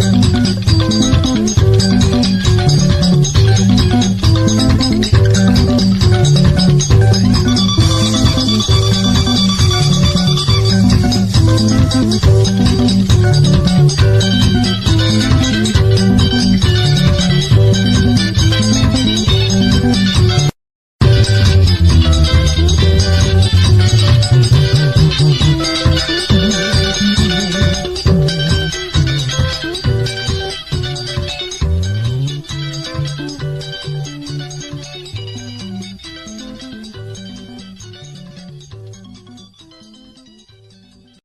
Gracias.